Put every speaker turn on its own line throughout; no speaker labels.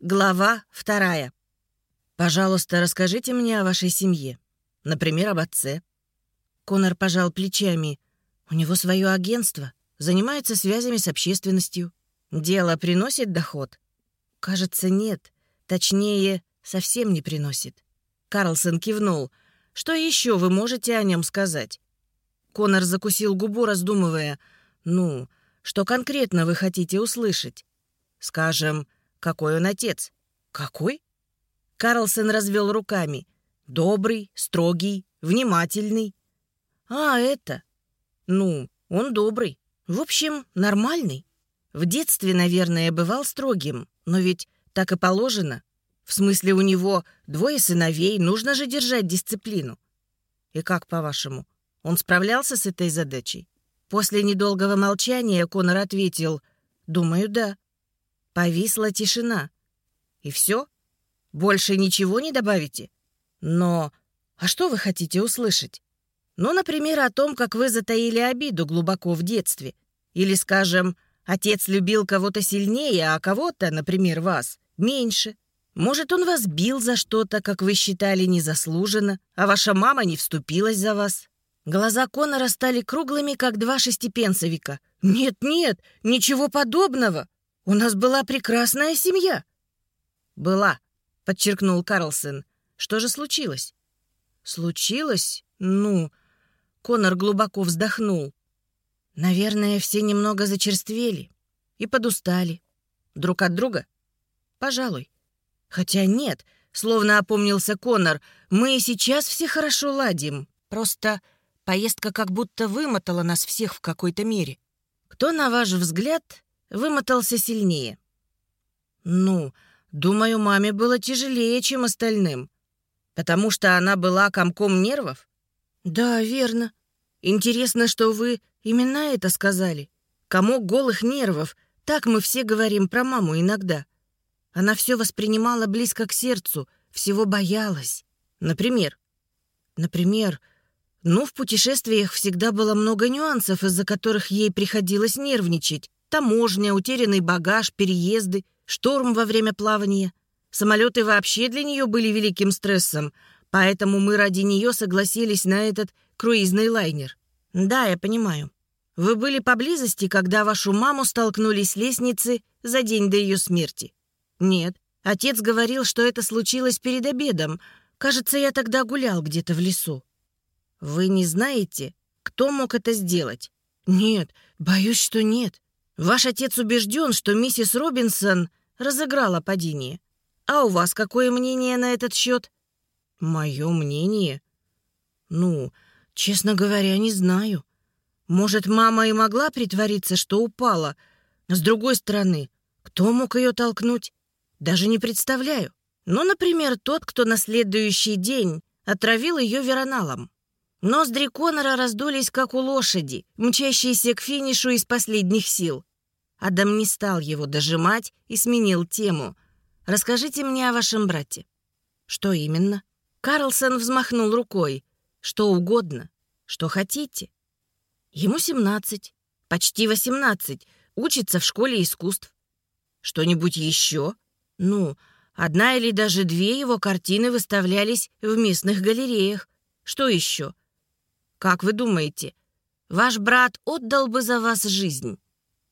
Глава вторая. «Пожалуйста, расскажите мне о вашей семье. Например, об отце». Конор пожал плечами. «У него свое агентство, занимается связями с общественностью. Дело приносит доход?» «Кажется, нет. Точнее, совсем не приносит». Карлсон кивнул. «Что еще вы можете о нем сказать?» Конор закусил губу, раздумывая. «Ну, что конкретно вы хотите услышать?» «Скажем, какой он отец. Какой? Карлсон развел руками. Добрый, строгий, внимательный. А, это? Ну, он добрый. В общем, нормальный. В детстве, наверное, бывал строгим, но ведь так и положено. В смысле, у него двое сыновей, нужно же держать дисциплину. И как, по-вашему, он справлялся с этой задачей? После недолгого молчания Конор ответил, «Думаю, да». Повисла тишина. И все? Больше ничего не добавите? Но... А что вы хотите услышать? Ну, например, о том, как вы затаили обиду глубоко в детстве. Или, скажем, отец любил кого-то сильнее, а кого-то, например, вас, меньше. Может, он вас бил за что-то, как вы считали, незаслуженно, а ваша мама не вступилась за вас. Глаза Конора стали круглыми, как два шестипенсовика. «Нет-нет, ничего подобного!» У нас была прекрасная семья». «Была», — подчеркнул Карлсон. «Что же случилось?» «Случилось? Ну...» Конор глубоко вздохнул. «Наверное, все немного зачерствели и подустали. Друг от друга? Пожалуй. Хотя нет, словно опомнился Конор, мы и сейчас все хорошо ладим. Просто поездка как будто вымотала нас всех в какой-то мере. Кто, на ваш взгляд, вымотался сильнее. Ну, думаю, маме было тяжелее, чем остальным. Потому что она была комком нервов? Да, верно. Интересно, что вы именно это сказали. Комок голых нервов. Так мы все говорим про маму иногда. Она все воспринимала близко к сердцу, всего боялась. Например? Например, ну, в путешествиях всегда было много нюансов, из-за которых ей приходилось нервничать. Таможня, утерянный багаж, переезды, шторм во время плавания. Самолеты вообще для нее были великим стрессом, поэтому мы ради нее согласились на этот круизный лайнер. Да, я понимаю. Вы были поблизости, когда вашу маму столкнули с лестницы за день до ее смерти? Нет. Отец говорил, что это случилось перед обедом. Кажется, я тогда гулял где-то в лесу. Вы не знаете, кто мог это сделать? Нет, боюсь, что нет. Ваш отец убежден, что миссис Робинсон разыграла падение. А у вас какое мнение на этот счет? Мое мнение? Ну, честно говоря, не знаю. Может, мама и могла притвориться, что упала. С другой стороны, кто мог ее толкнуть? Даже не представляю. Ну, например, тот, кто на следующий день отравил ее вероналом. Ноздри Конора раздулись, как у лошади, мчащейся к финишу из последних сил. Адам не стал его дожимать и сменил тему. «Расскажите мне о вашем брате». «Что именно?» Карлсон взмахнул рукой. «Что угодно. Что хотите». «Ему семнадцать. Почти восемнадцать. Учится в школе искусств». «Что-нибудь еще?» «Ну, одна или даже две его картины выставлялись в местных галереях. Что еще?» «Как вы думаете, ваш брат отдал бы за вас жизнь?»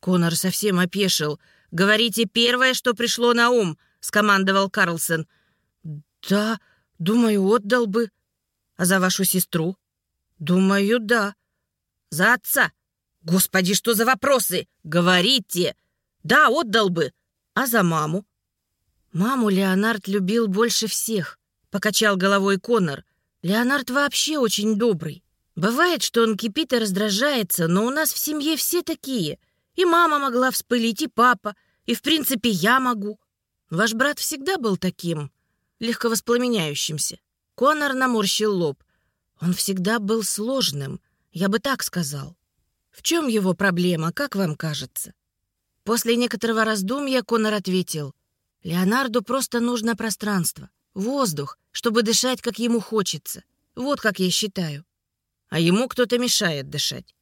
Конор совсем опешил. «Говорите первое, что пришло на ум», — скомандовал Карлсон. «Да, думаю, отдал бы. А за вашу сестру?» «Думаю, да. За отца?» «Господи, что за вопросы? Говорите!» «Да, отдал бы. А за маму?» «Маму Леонард любил больше всех», — покачал головой Конор. «Леонард вообще очень добрый. Бывает, что он кипит и раздражается, но у нас в семье все такие. И мама могла вспылить, и папа, и, в принципе, я могу. Ваш брат всегда был таким, легко воспламеняющимся. Конор наморщил лоб. Он всегда был сложным, я бы так сказал. В чем его проблема, как вам кажется? После некоторого раздумья Конор ответил. Леонарду просто нужно пространство, воздух, чтобы дышать, как ему хочется. Вот как я считаю. А ему кто-то мешает дышать.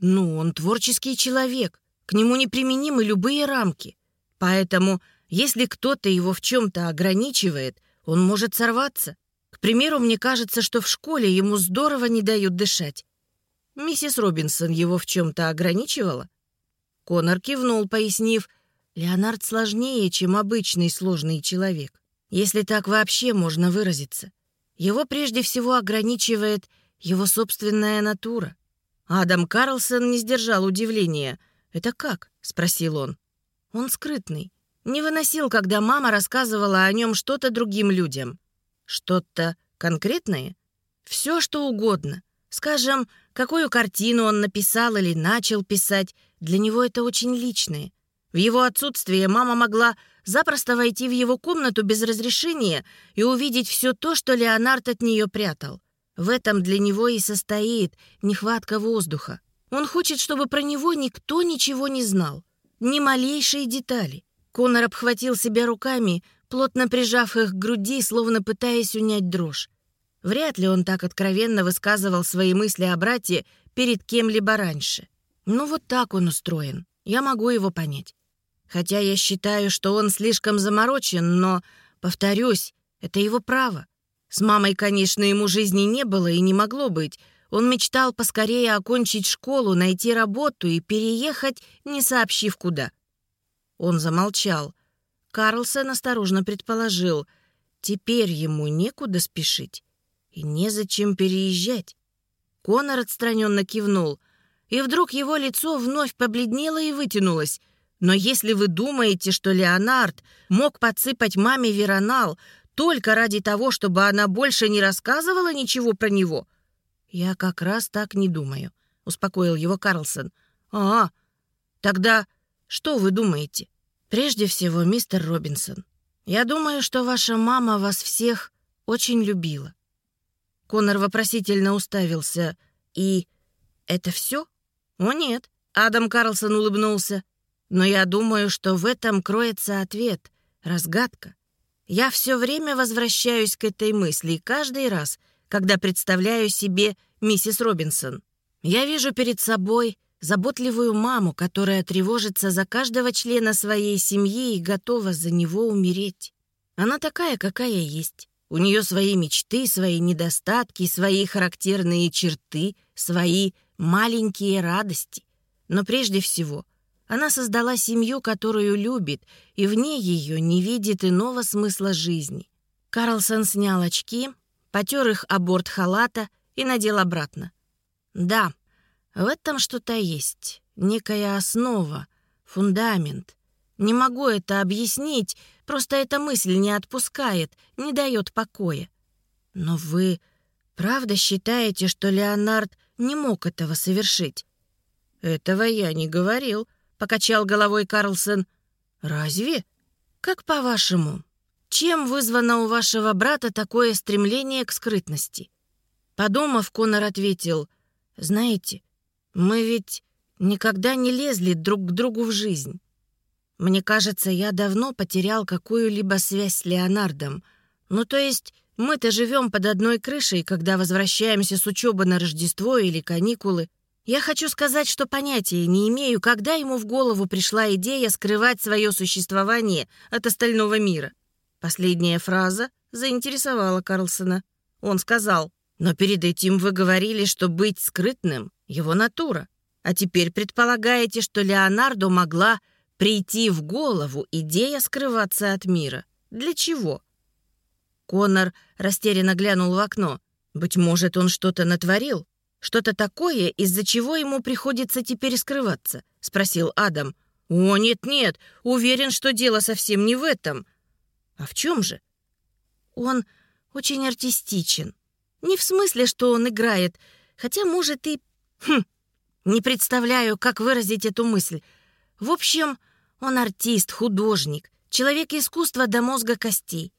Ну, он творческий человек. К нему неприменимы любые рамки. Поэтому Если кто-то его в чем-то ограничивает, он может сорваться. К примеру, мне кажется, что в школе ему здорово не дают дышать. Миссис Робинсон его в чем-то ограничивала? Конор кивнул, пояснив, Леонард сложнее, чем обычный сложный человек, если так вообще можно выразиться. Его прежде всего ограничивает его собственная натура. Адам Карлсон не сдержал удивления. «Это как?» — спросил он. «Он скрытный. Не выносил, когда мама рассказывала о нем что-то другим людям. Что-то конкретное? Все, что угодно. Скажем, какую картину он написал или начал писать. Для него это очень личное. В его отсутствие мама могла запросто войти в его комнату без разрешения и увидеть все то, что Леонард от нее прятал. В этом для него и состоит нехватка воздуха. Он хочет, чтобы про него никто ничего не знал. Ни малейшие детали. Конор обхватил себя руками, плотно прижав их к груди, словно пытаясь унять дрожь. Вряд ли он так откровенно высказывал свои мысли о брате перед кем-либо раньше. Ну вот так он устроен. Я могу его понять. Хотя я считаю, что он слишком заморочен, но, повторюсь, это его право. С мамой, конечно, ему жизни не было и не могло быть. Он мечтал поскорее окончить школу, найти работу и переехать, не сообщив куда. Он замолчал. Карлсон осторожно предположил, теперь ему некуда спешить и незачем переезжать. Конор отстраненно кивнул, и вдруг его лицо вновь побледнело и вытянулось. Но если вы думаете, что Леонард мог подсыпать маме веронал, только ради того, чтобы она больше не рассказывала ничего про него? Я как раз так не думаю, успокоил его Карлсон. А, тогда что вы думаете? Прежде всего, мистер Робинсон, я думаю, что ваша мама вас всех очень любила. Конор вопросительно уставился. И это все? О нет, Адам Карлсон улыбнулся. Но я думаю, что в этом кроется ответ, разгадка. Я все время возвращаюсь к этой мысли, каждый раз, когда представляю себе миссис Робинсон. Я вижу перед собой заботливую маму, которая тревожится за каждого члена своей семьи и готова за него умереть. Она такая, какая есть. У нее свои мечты, свои недостатки, свои характерные черты, свои маленькие радости. Но прежде всего она создала семью, которую любит, и вне ее не видит иного смысла жизни. Карлсон снял очки, потер их о борт халата и надел обратно. Да, в этом что-то есть, некая основа, фундамент. Не могу это объяснить, просто эта мысль не отпускает, не дает покоя. Но вы правда считаете, что Леонард не мог этого совершить? Этого я не говорил, покачал головой Карлсон. «Разве? Как по-вашему, чем вызвано у вашего брата такое стремление к скрытности?» Подумав, Конор ответил, «Знаете, мы ведь никогда не лезли друг к другу в жизнь. Мне кажется, я давно потерял какую-либо связь с Леонардом. Ну, то есть, мы-то живем под одной крышей, когда возвращаемся с учебы на Рождество или каникулы. Я хочу сказать, что понятия не имею, когда ему в голову пришла идея скрывать свое существование от остального мира. Последняя фраза заинтересовала Карлсона. Он сказал, «Но перед этим вы говорили, что быть скрытным — его натура. А теперь предполагаете, что Леонардо могла прийти в голову идея скрываться от мира. Для чего?» Конор растерянно глянул в окно. «Быть может, он что-то натворил?» Что-то такое, из-за чего ему приходится теперь скрываться?» — спросил Адам. «О, нет-нет, уверен, что дело совсем не в этом». «А в чем же?» «Он очень артистичен. Не в смысле, что он играет, хотя, может, и... Хм, не представляю, как выразить эту мысль. В общем, он артист, художник, человек искусства до мозга костей.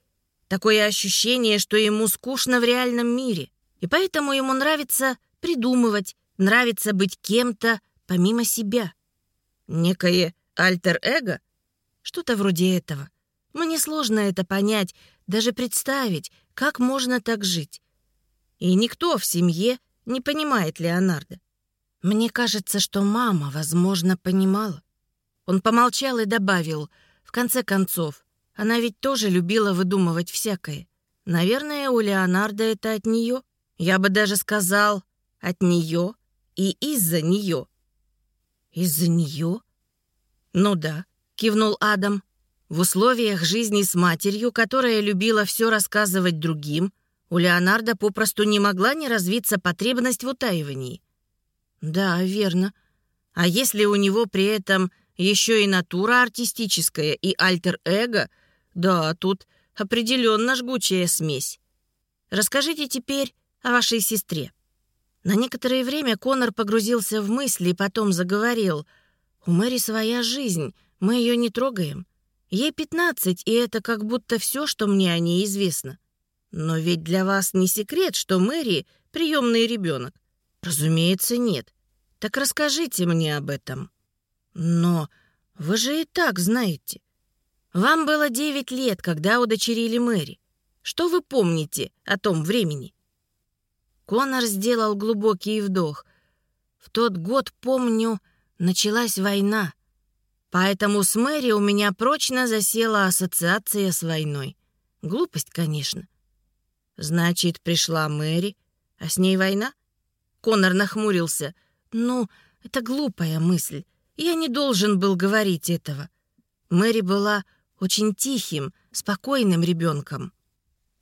Такое ощущение, что ему скучно в реальном мире, и поэтому ему нравится придумывать, нравится быть кем-то помимо себя. Некое альтер-эго? Что-то вроде этого. Мне сложно это понять, даже представить, как можно так жить. И никто в семье не понимает Леонардо. Мне кажется, что мама, возможно, понимала. Он помолчал и добавил, в конце концов, Она ведь тоже любила выдумывать всякое. Наверное, у Леонардо это от нее. Я бы даже сказал, от нее и из-за нее. Из-за нее? Ну да, кивнул Адам. В условиях жизни с матерью, которая любила все рассказывать другим, у Леонардо попросту не могла не развиться потребность в утаивании. Да, верно. А если у него при этом еще и натура артистическая и альтер-эго, да, тут определенно жгучая смесь. Расскажите теперь о вашей сестре. На некоторое время Конор погрузился в мысли и потом заговорил. «У Мэри своя жизнь, мы ее не трогаем. Ей пятнадцать, и это как будто все, что мне о ней известно. Но ведь для вас не секрет, что Мэри — приемный ребенок. Разумеется, нет. Так расскажите мне об этом. Но вы же и так знаете. Вам было девять лет, когда удочерили Мэри. Что вы помните о том времени?» Конор сделал глубокий вдох. «В тот год, помню, началась война. Поэтому с Мэри у меня прочно засела ассоциация с войной. Глупость, конечно. Значит, пришла Мэри, а с ней война?» Конор нахмурился. «Ну, это глупая мысль. Я не должен был говорить этого. Мэри была очень тихим, спокойным ребенком.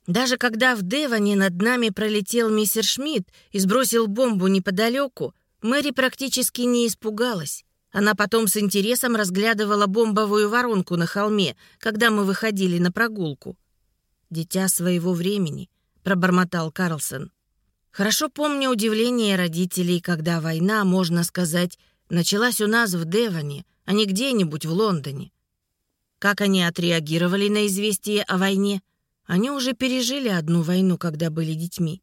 Даже когда в Девоне над нами пролетел мистер Шмидт и сбросил бомбу неподалеку, Мэри практически не испугалась. Она потом с интересом разглядывала бомбовую воронку на холме, когда мы выходили на прогулку. «Дитя своего времени», — пробормотал Карлсон. «Хорошо помню удивление родителей, когда война, можно сказать, началась у нас в Девоне, а не где-нибудь в Лондоне. Как они отреагировали на известие о войне? Они уже пережили одну войну, когда были детьми.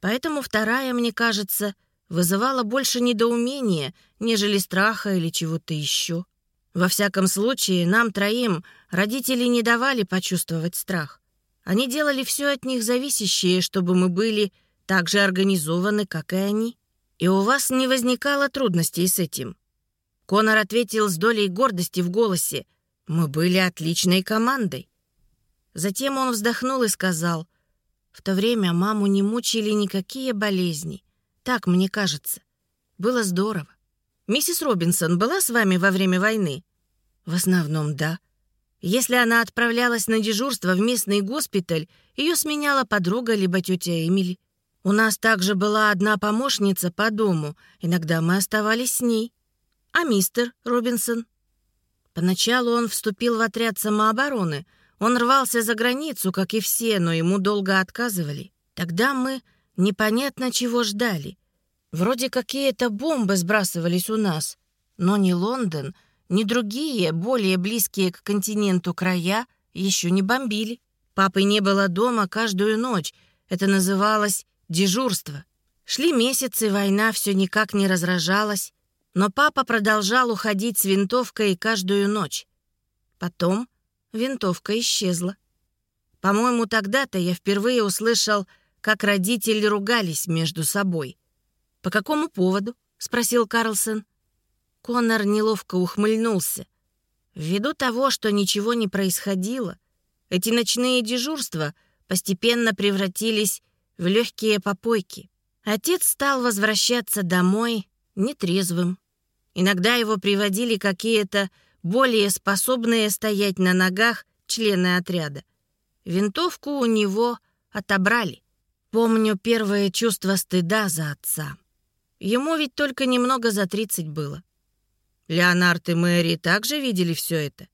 Поэтому вторая, мне кажется, вызывала больше недоумения, нежели страха или чего-то еще. Во всяком случае, нам троим родители не давали почувствовать страх. Они делали все от них зависящее, чтобы мы были так же организованы, как и они. И у вас не возникало трудностей с этим. Конор ответил с долей гордости в голосе, мы были отличной командой. Затем он вздохнул и сказал, «В то время маму не мучили никакие болезни. Так мне кажется. Было здорово. Миссис Робинсон была с вами во время войны?» «В основном, да. Если она отправлялась на дежурство в местный госпиталь, ее сменяла подруга либо тетя Эмили. У нас также была одна помощница по дому, иногда мы оставались с ней. А мистер Робинсон?» Поначалу он вступил в отряд самообороны. Он рвался за границу, как и все, но ему долго отказывали. Тогда мы непонятно чего ждали. Вроде какие-то бомбы сбрасывались у нас. Но ни Лондон, ни другие, более близкие к континенту края, еще не бомбили. Папы не было дома каждую ночь. Это называлось дежурство. Шли месяцы, война все никак не разражалась. Но папа продолжал уходить с винтовкой каждую ночь. Потом винтовка исчезла. По-моему, тогда-то я впервые услышал, как родители ругались между собой. «По какому поводу?» — спросил Карлсон. Конор неловко ухмыльнулся. Ввиду того, что ничего не происходило, эти ночные дежурства постепенно превратились в легкие попойки. Отец стал возвращаться домой нетрезвым. Иногда его приводили какие-то более способные стоять на ногах члены отряда. Винтовку у него отобрали. Помню первое чувство стыда за отца. Ему ведь только немного за тридцать было. Леонард и Мэри также видели все это.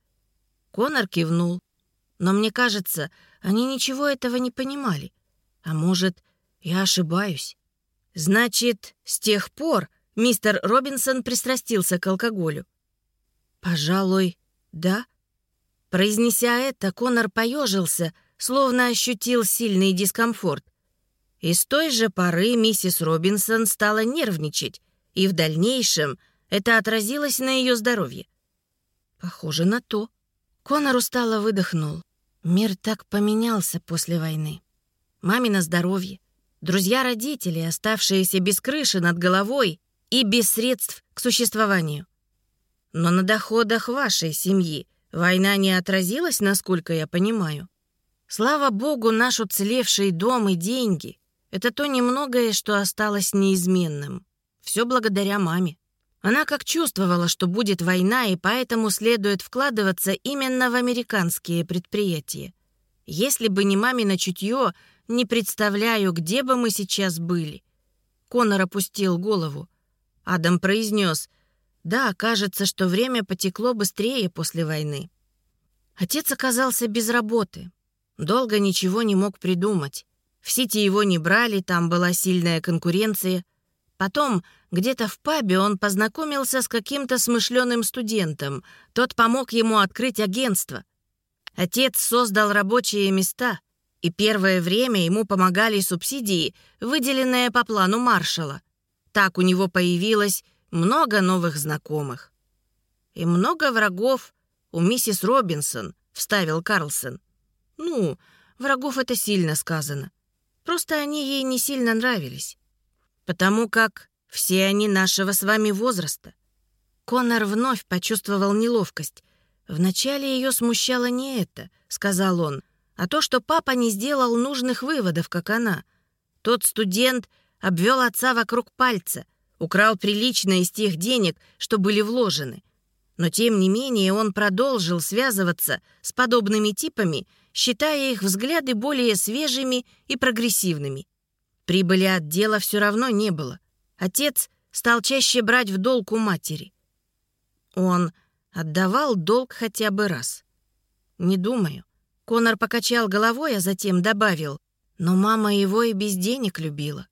Конор кивнул. Но мне кажется, они ничего этого не понимали. А может, я ошибаюсь. Значит, с тех пор Мистер Робинсон пристрастился к алкоголю. «Пожалуй, да». Произнеся это, Конор поежился, словно ощутил сильный дискомфорт. И с той же поры миссис Робинсон стала нервничать, и в дальнейшем это отразилось на ее здоровье. Похоже на то. Конор устало выдохнул. Мир так поменялся после войны. Мамино здоровье, друзья родителей, оставшиеся без крыши над головой, и без средств к существованию. Но на доходах вашей семьи Война не отразилась, насколько я понимаю. Слава богу, наш уцелевший дом и деньги — это то немногое, что осталось неизменным. Все благодаря маме. Она как чувствовала, что будет война, и поэтому следует вкладываться именно в американские предприятия. Если бы не мамино чутье, не представляю, где бы мы сейчас были. Конор опустил голову. Адам произнес, «Да, кажется, что время потекло быстрее после войны». Отец оказался без работы. Долго ничего не мог придумать. В Сити его не брали, там была сильная конкуренция. Потом, где-то в пабе, он познакомился с каким-то смышленым студентом. Тот помог ему открыть агентство. Отец создал рабочие места, и первое время ему помогали субсидии, выделенные по плану Маршала. Так у него появилось много новых знакомых. «И много врагов у миссис Робинсон», — вставил Карлсон. «Ну, врагов это сильно сказано. Просто они ей не сильно нравились. Потому как все они нашего с вами возраста». Конор вновь почувствовал неловкость. «Вначале ее смущало не это», — сказал он, «а то, что папа не сделал нужных выводов, как она. Тот студент обвел отца вокруг пальца, украл прилично из тех денег, что были вложены. Но тем не менее он продолжил связываться с подобными типами, считая их взгляды более свежими и прогрессивными. Прибыли от дела все равно не было. Отец стал чаще брать в долг у матери. Он отдавал долг хотя бы раз. Не думаю. Конор покачал головой, а затем добавил, но мама его и без денег любила.